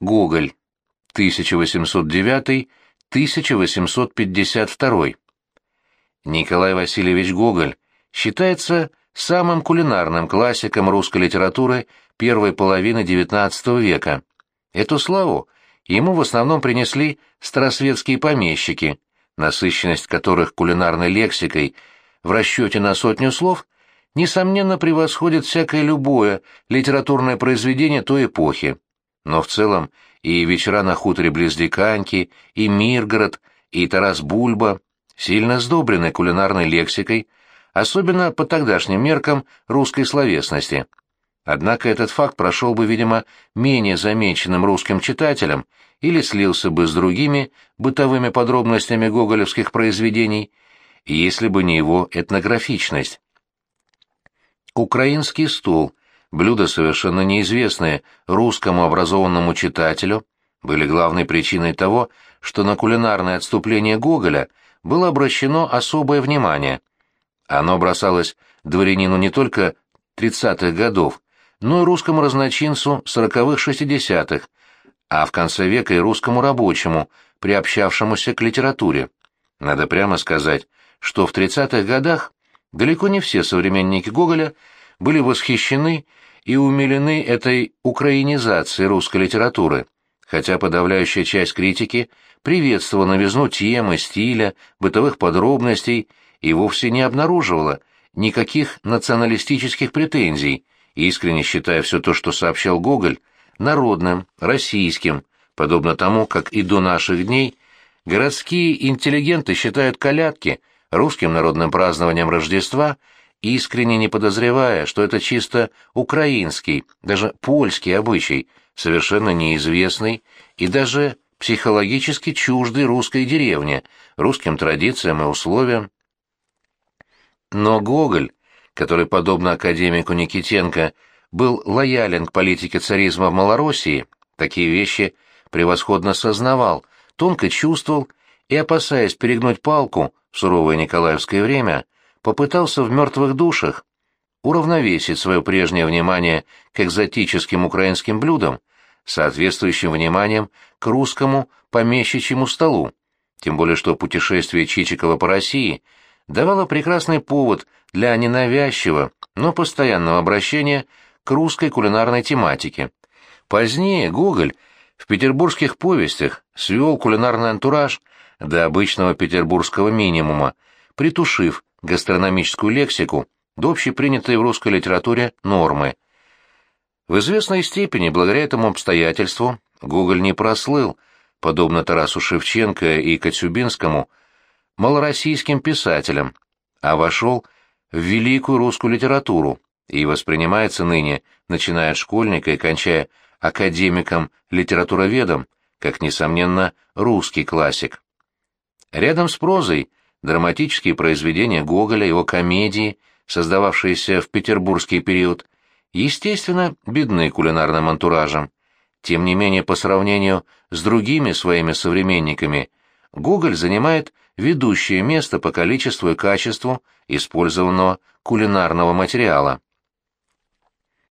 Гоголь. 1809-1852. Николай Васильевич Гоголь считается самым кулинарным классиком русской литературы первой половины XIX века. Эту славу ему в основном принесли старосветские помещики, насыщенность которых кулинарной лексикой в расчете на сотню слов несомненно превосходит всякое любое литературное произведение той эпохи. Но в целом и «Вечера на хуторе близ Диканьки», и «Миргород», и «Тарас Бульба» сильно сдобрены кулинарной лексикой, особенно по тогдашним меркам русской словесности. Однако этот факт прошел бы, видимо, менее замеченным русским читателям или слился бы с другими бытовыми подробностями гоголевских произведений, если бы не его этнографичность. Украинский стол, блюда совершенно неизвестные русскому образованному читателю, были главной причиной того, что на кулинарное отступление Гоголя было обращено особое внимание. Оно бросалось дворянину не только 30-х годов, но и русскому разночинцу 40-х-60-х, а в конце века и русскому рабочему, приобщавшемуся к литературе. Надо прямо сказать, что в 30-х годах далеко не все современники Гоголя были восхищены и умилены этой украинизацией русской литературы, хотя подавляющая часть критики приветствовала новизну темы, стиля, бытовых подробностей и вовсе не обнаруживала никаких националистических претензий, искренне считая все то, что сообщал Гоголь, народным, российским, подобно тому, как и до наших дней городские интеллигенты считают колядки русским народным празднованием Рождества, искренне не подозревая, что это чисто украинский, даже польский обычай, совершенно неизвестный и даже психологически чуждый русской деревне, русским традициям и условиям. Но Гоголь, который, подобно академику Никитенко, был лоялен к политике царизма в Малороссии, такие вещи превосходно сознавал, тонко чувствовал и, опасаясь перегнуть палку в суровое николаевское время, попытался в «Мертвых душах» уравновесить свое прежнее внимание к экзотическим украинским блюдам соответствующим вниманием к русскому помещичьему столу, тем более что путешествие Чичикова по России давало прекрасный повод для ненавязчивого, но постоянного обращения к русской кулинарной тематике. Позднее Гоголь в петербургских повестях свел кулинарный антураж до обычного петербургского минимума, притушив гастрономическую лексику до общепринятой в русской литературе нормы. В известной степени, благодаря этому обстоятельству, Гоголь не прослыл, подобно Тарасу Шевченко и Коцюбинскому, малороссийским писателям, а вошел в великую русскую литературу и воспринимается ныне, начиная от школьника и кончая академиком-литературоведом, как, несомненно, русский классик. Рядом с прозой драматические произведения Гоголя, его комедии, создававшиеся в петербургский период, естественно, бедны кулинарным антуражем. Тем не менее, по сравнению с другими своими современниками, Гоголь занимает ведущее место по количеству и качеству использованного кулинарного материала.